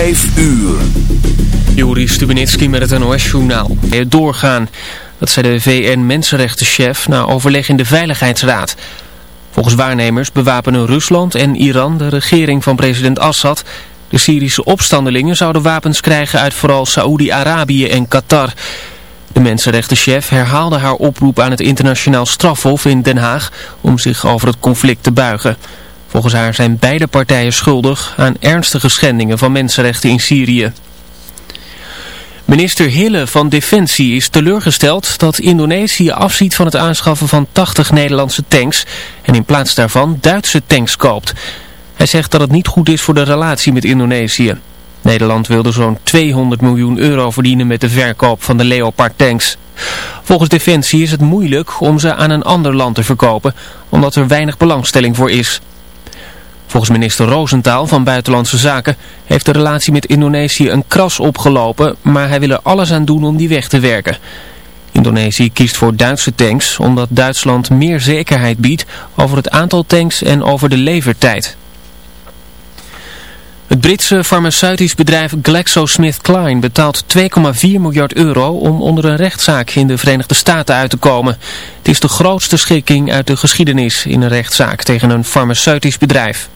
Vijf uur. Juri met het NOS-journaal. Doorgaan, dat zei de VN-mensenrechtenchef na overleg in de Veiligheidsraad. Volgens waarnemers bewapenen Rusland en Iran de regering van president Assad. De Syrische opstandelingen zouden wapens krijgen uit vooral Saoedi-Arabië en Qatar. De mensenrechtenchef herhaalde haar oproep aan het internationaal strafhof in Den Haag om zich over het conflict te buigen. Volgens haar zijn beide partijen schuldig aan ernstige schendingen van mensenrechten in Syrië. Minister Hille van Defensie is teleurgesteld dat Indonesië afziet van het aanschaffen van 80 Nederlandse tanks en in plaats daarvan Duitse tanks koopt. Hij zegt dat het niet goed is voor de relatie met Indonesië. Nederland wilde zo'n 200 miljoen euro verdienen met de verkoop van de Leopard tanks. Volgens Defensie is het moeilijk om ze aan een ander land te verkopen, omdat er weinig belangstelling voor is. Volgens minister Roosentaal van Buitenlandse Zaken heeft de relatie met Indonesië een kras opgelopen, maar hij wil er alles aan doen om die weg te werken. Indonesië kiest voor Duitse tanks omdat Duitsland meer zekerheid biedt over het aantal tanks en over de levertijd. Het Britse farmaceutisch bedrijf GlaxoSmithKline betaalt 2,4 miljard euro om onder een rechtszaak in de Verenigde Staten uit te komen. Het is de grootste schikking uit de geschiedenis in een rechtszaak tegen een farmaceutisch bedrijf.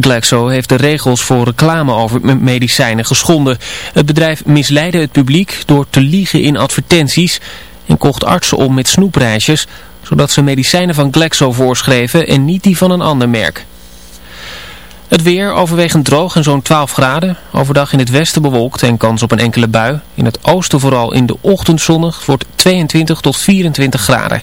Glaxo heeft de regels voor reclame over medicijnen geschonden. Het bedrijf misleidde het publiek door te liegen in advertenties en kocht artsen om met snoepreisjes, zodat ze medicijnen van Glaxo voorschreven en niet die van een ander merk. Het weer overwegend droog en zo'n 12 graden. Overdag in het westen bewolkt en kans op een enkele bui. In het oosten vooral in de ochtend zonnig wordt 22 tot 24 graden.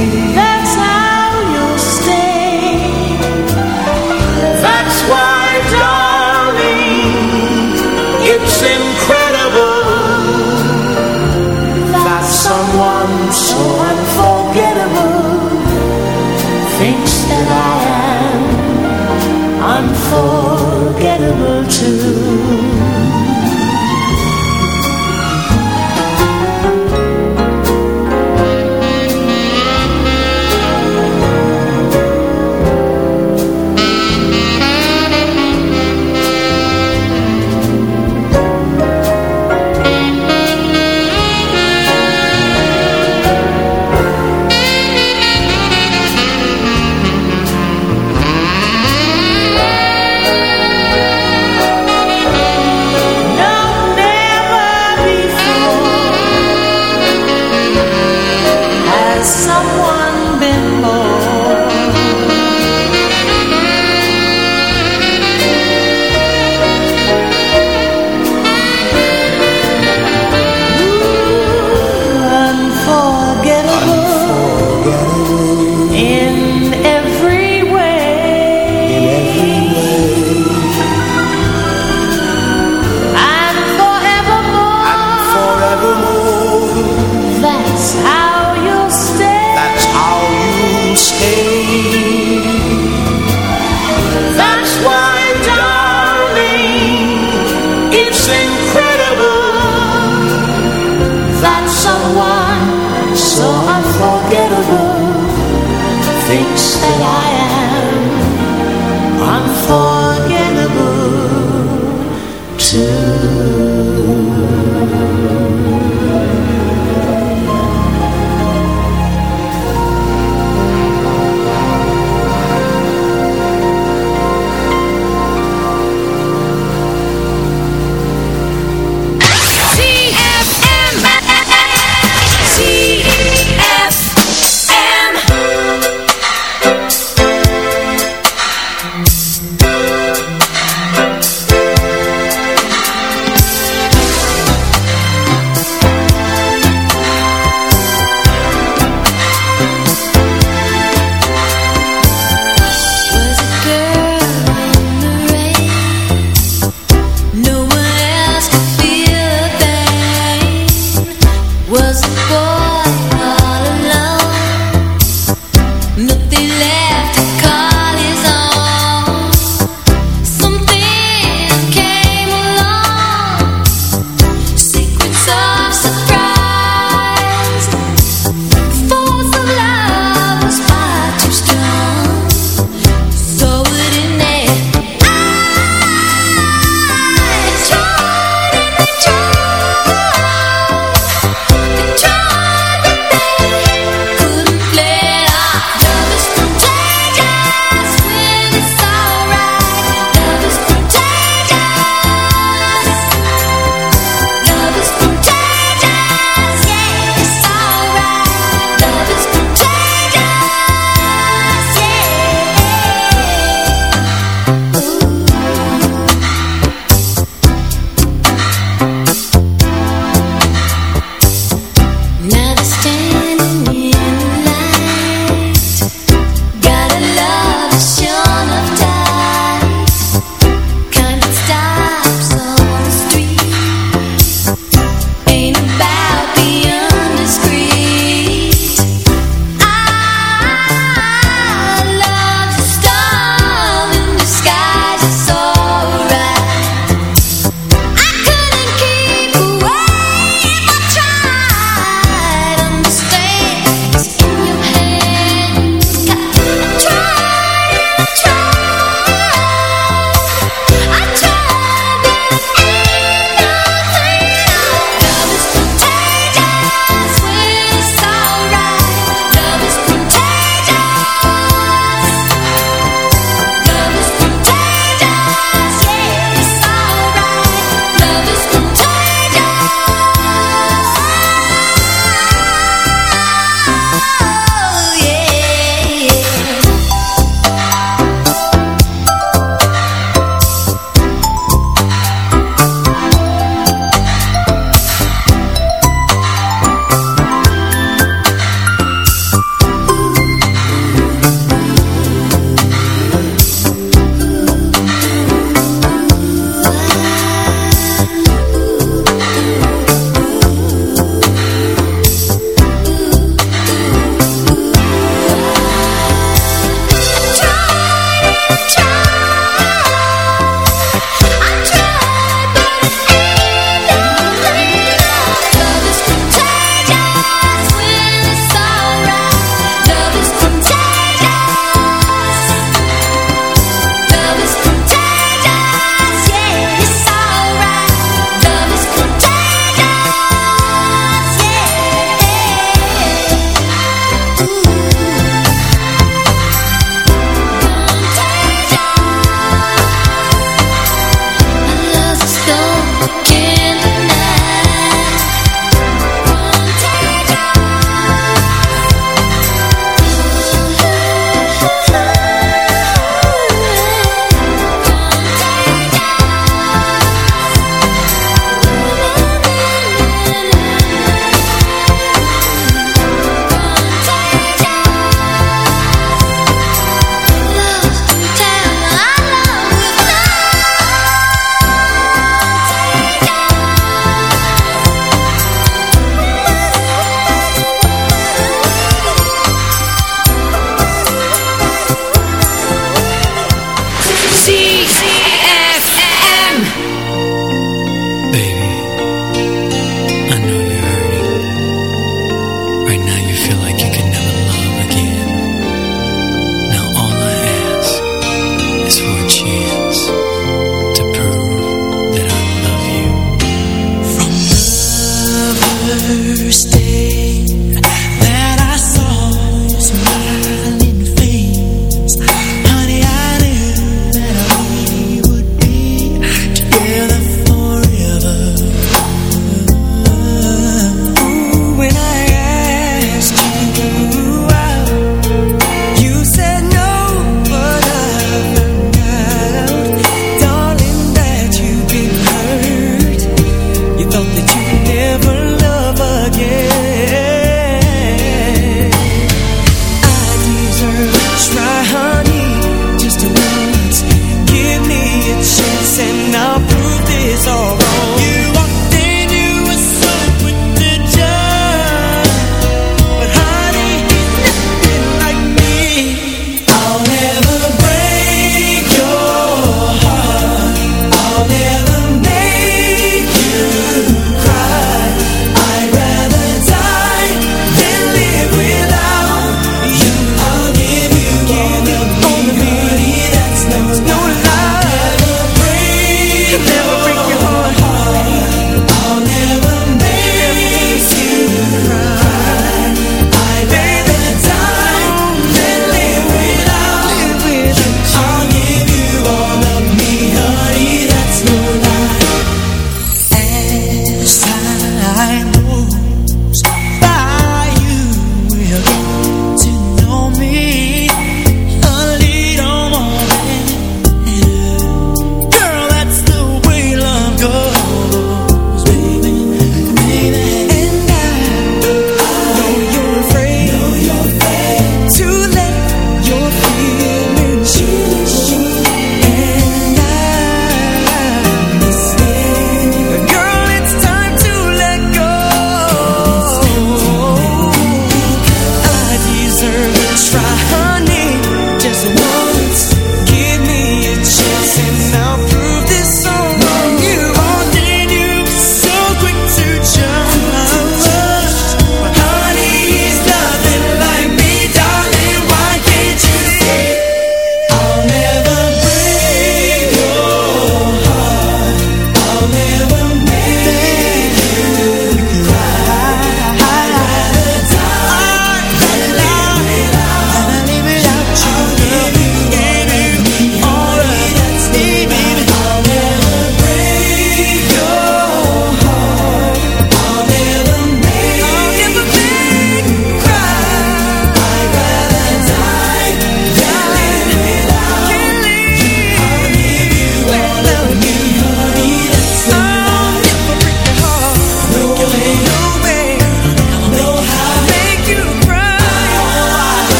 alive.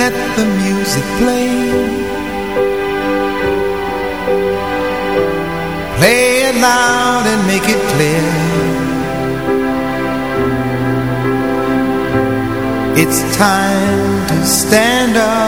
Let the music play. Play it loud and make it clear. It's time to stand up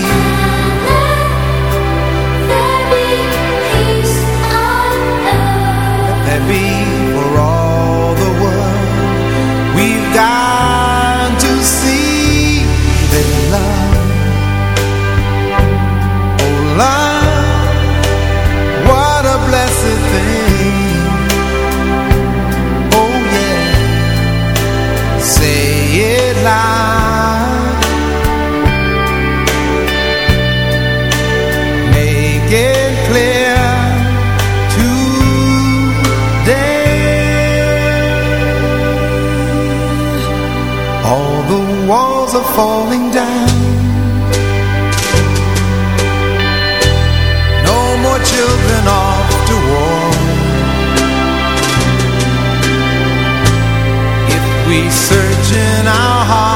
falling down. No more children off to war. If we search in our hearts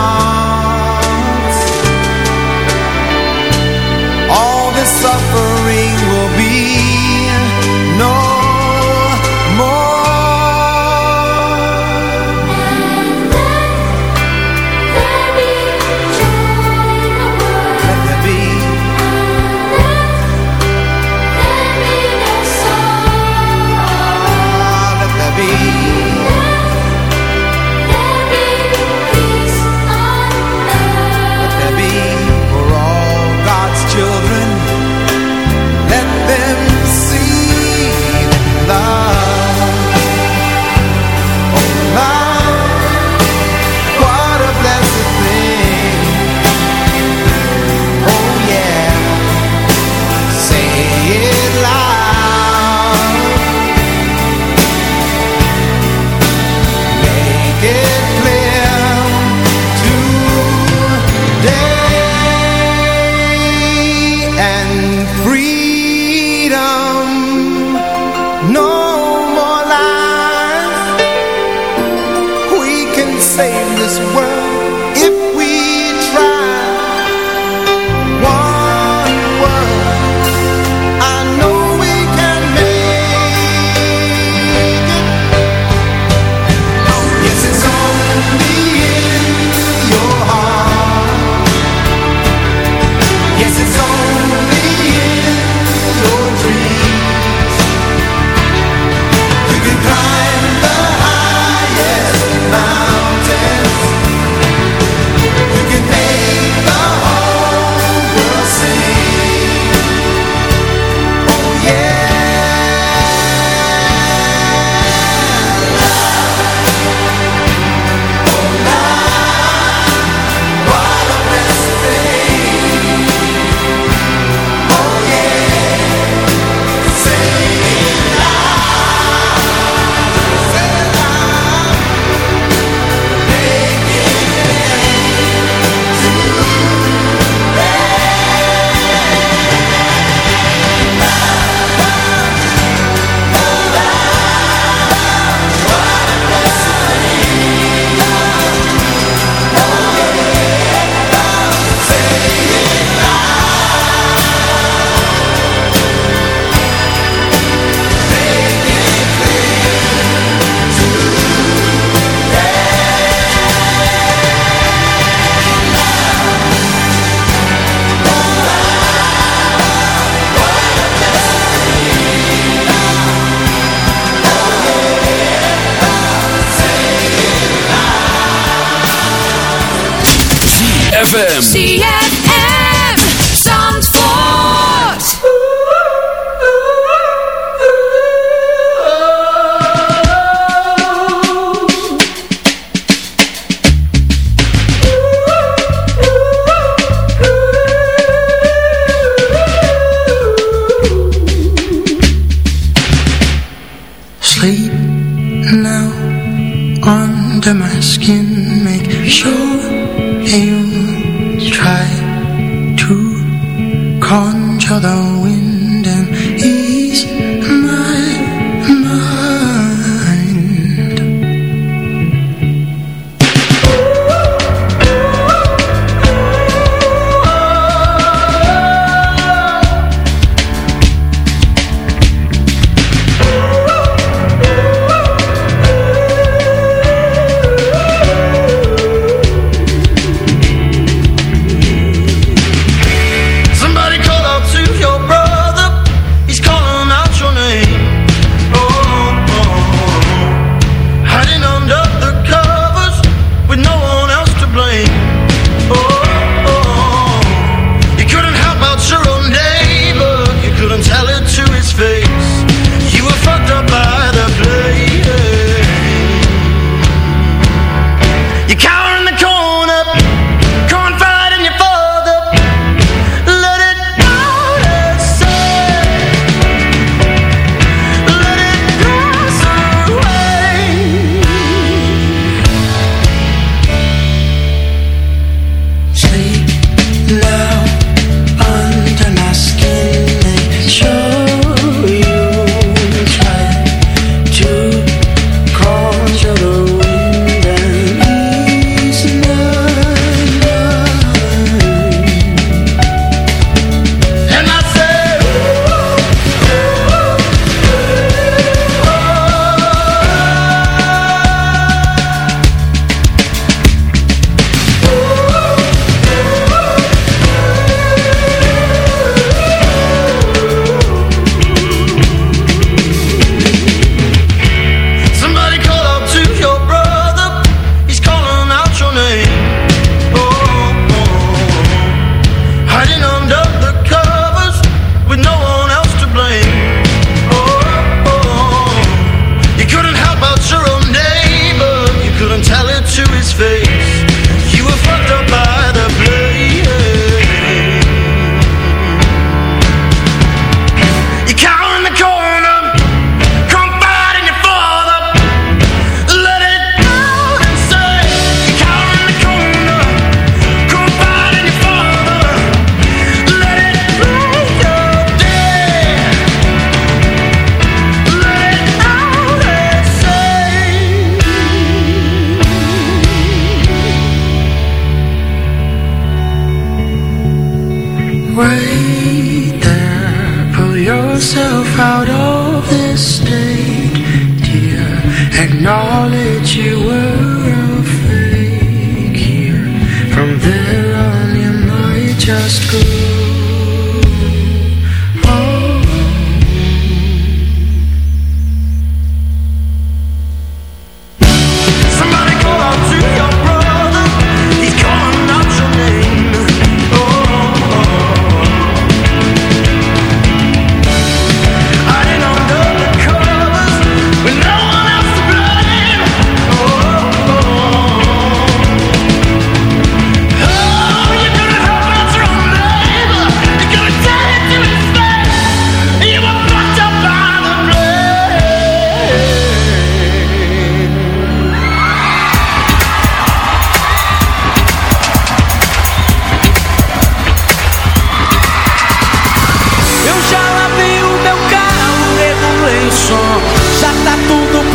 my skin make sure you try to conjure the wind.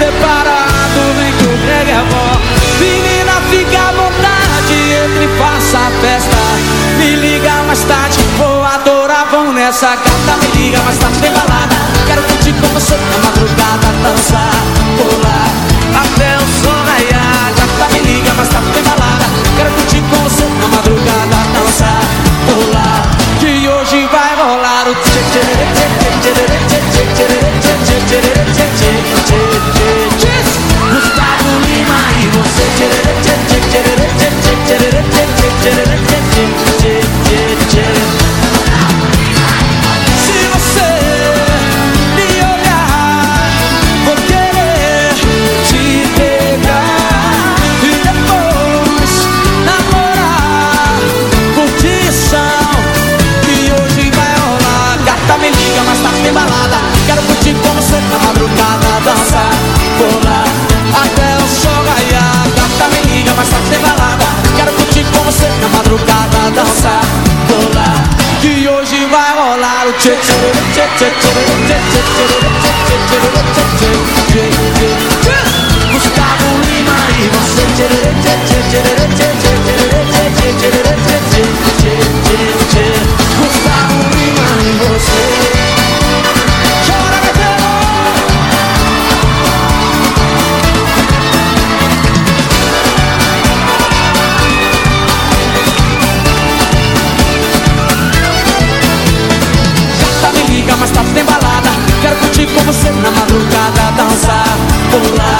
preparado, vem que o brega é bom. Menina, fica à vontade, entre e faça a festa. Me liga mais tarde, vou adorar, vão nessa carta. Me liga mais tarde, tem balada. Quero curtir com você na madrugada, dançar, pular, até o som raiar. Gata, me liga mais tarde, tem balada. Quero curtir com você na madrugada, dançar, pular. Que hoje vai rolar o tchê tchê tchê tchê tchê tchê tchê tchê tchê tchê tchê tchê tchê tchê Gustavo Lima y vos com você na madrugada dançar, pular.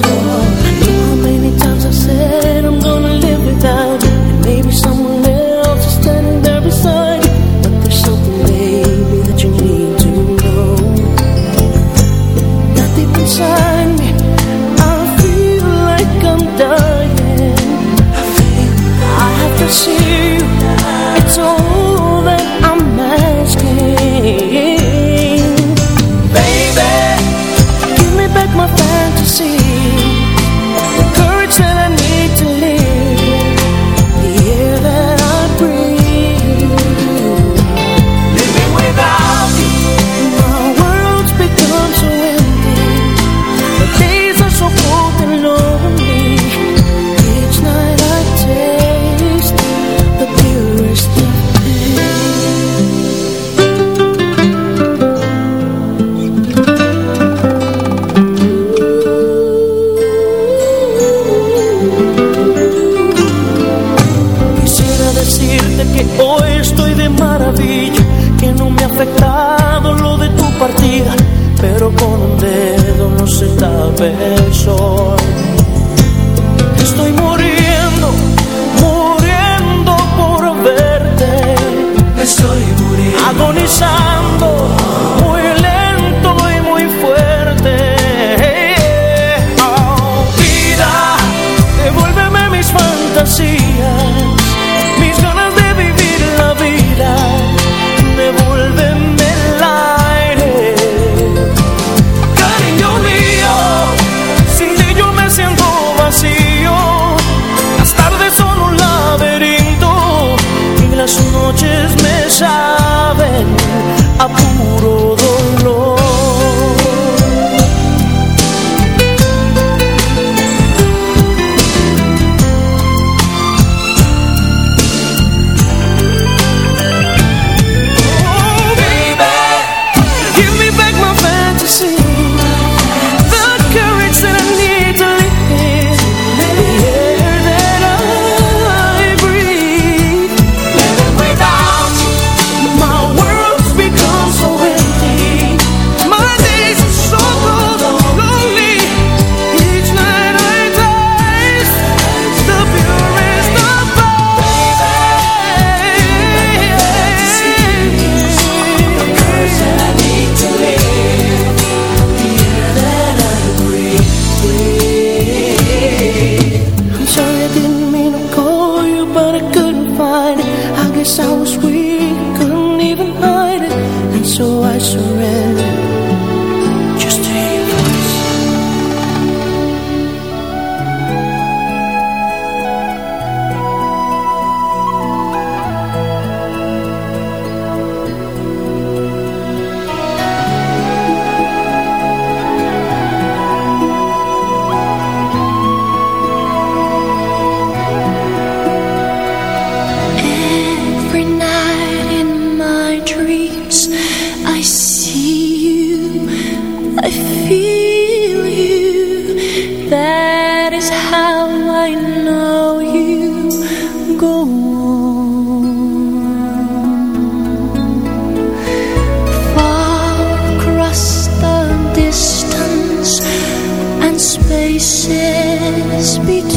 Estoy muriendo, muriendo por verte. Estoy. Agonizando, muy lento y muy fuerte. Vida, devuélveme mis fantasías apuro must be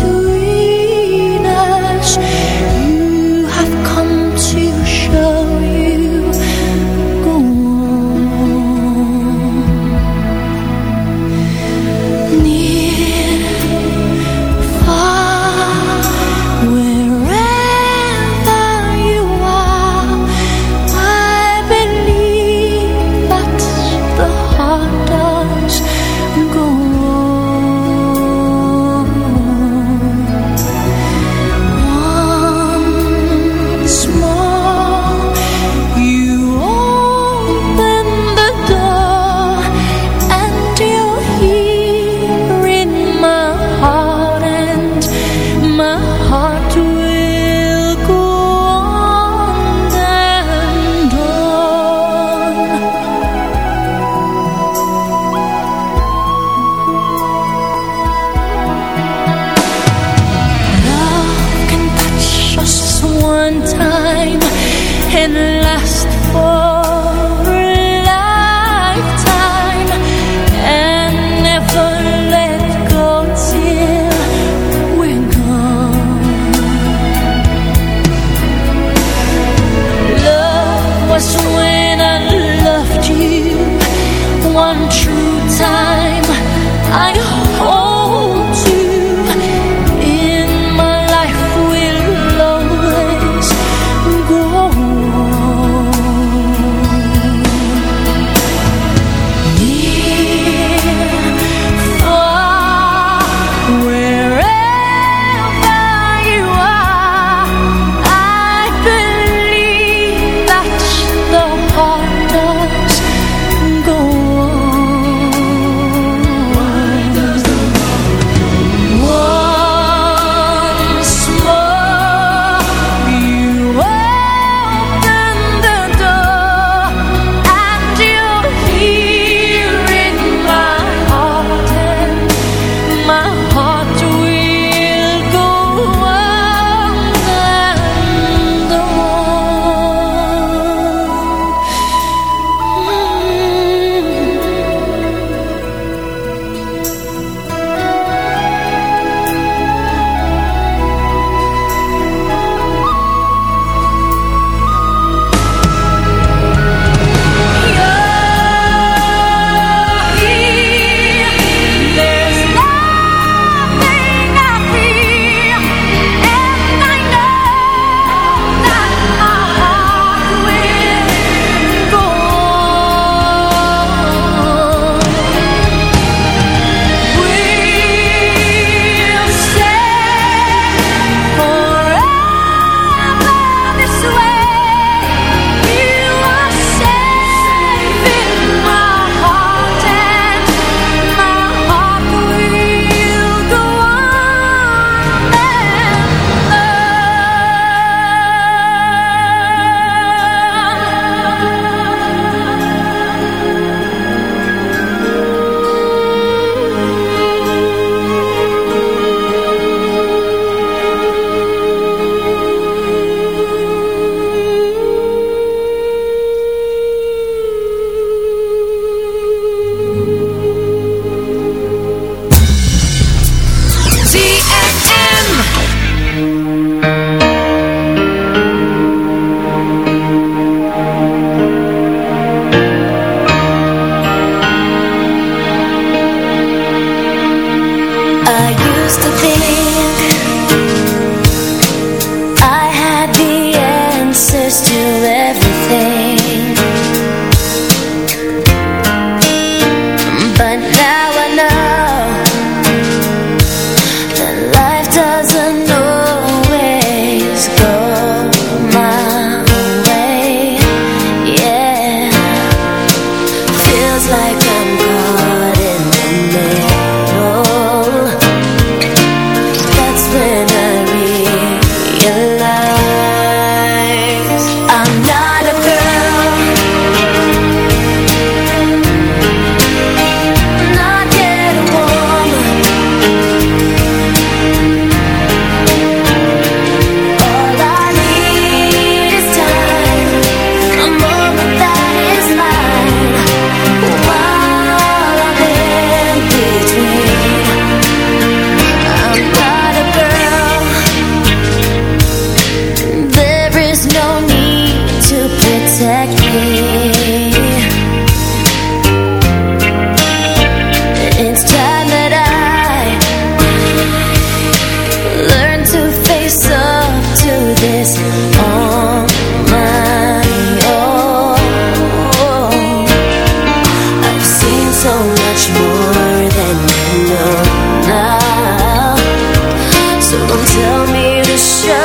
to show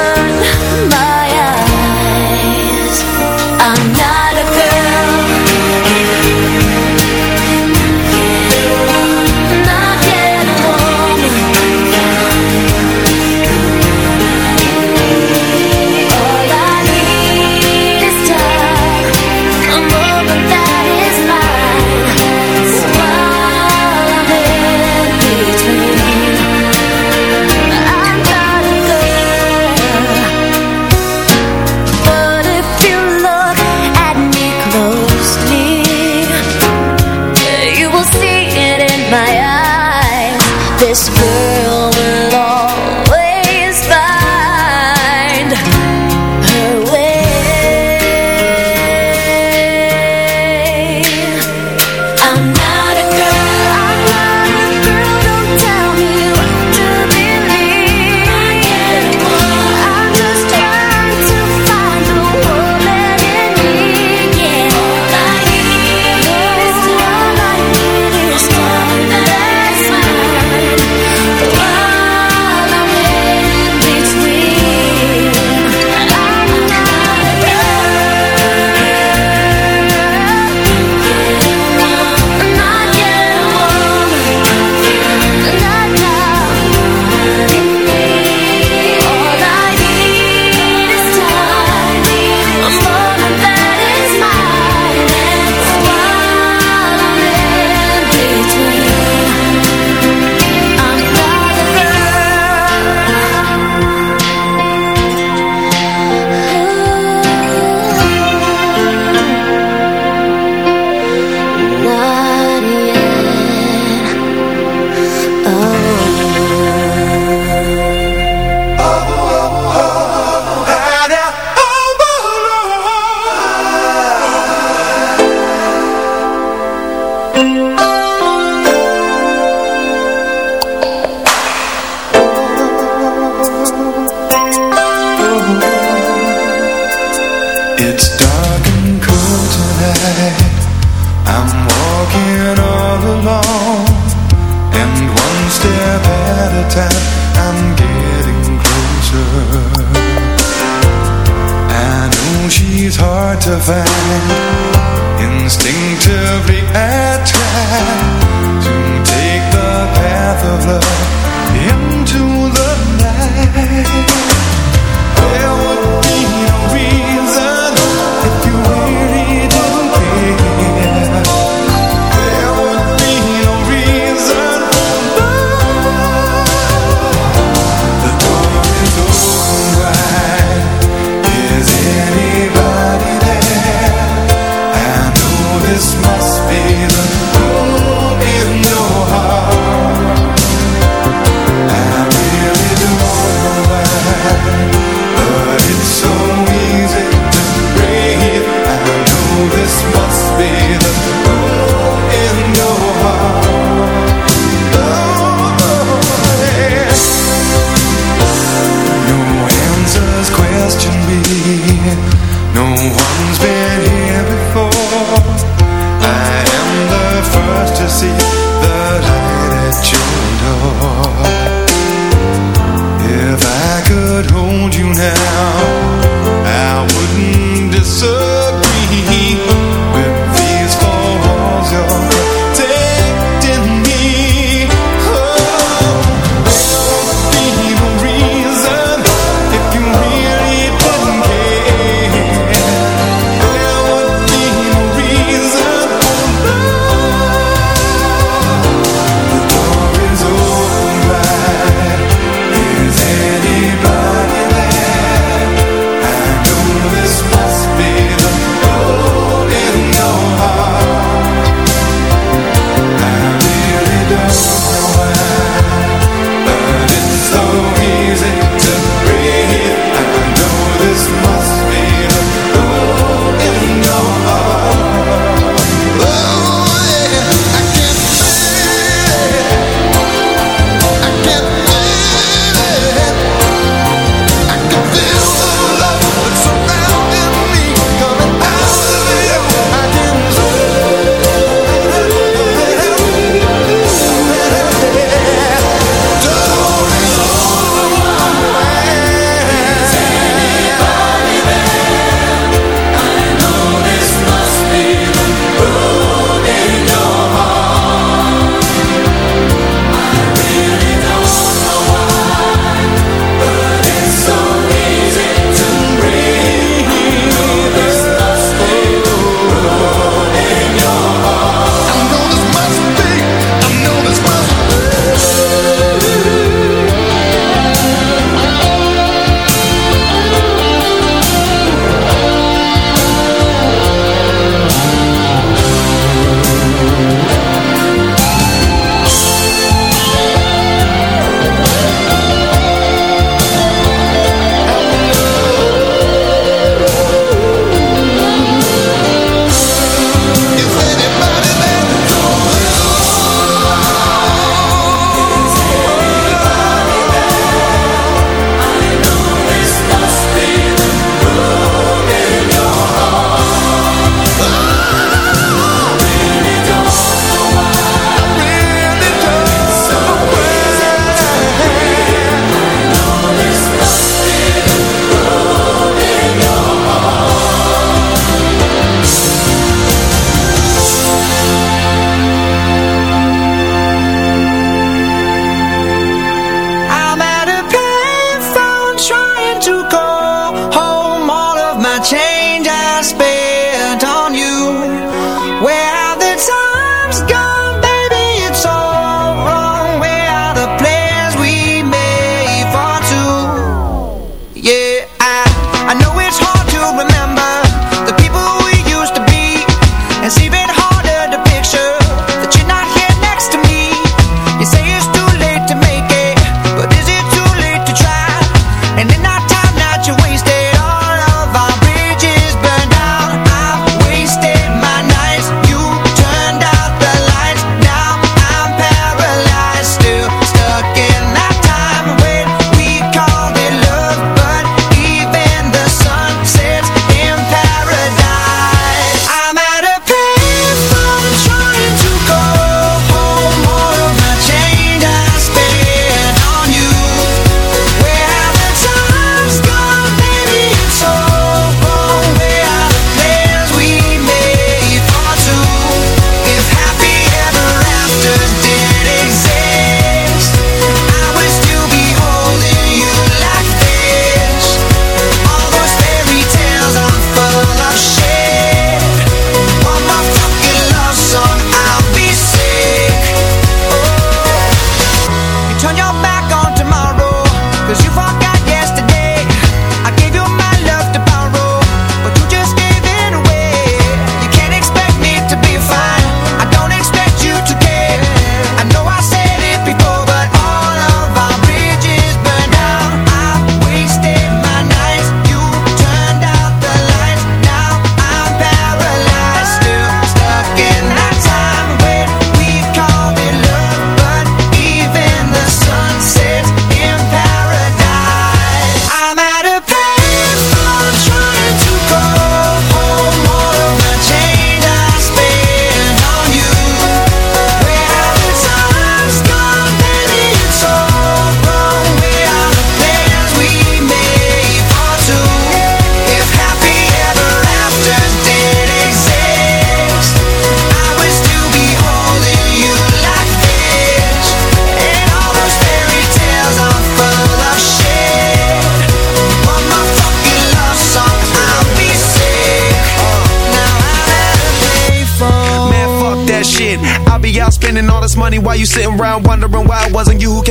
this good.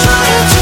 trying to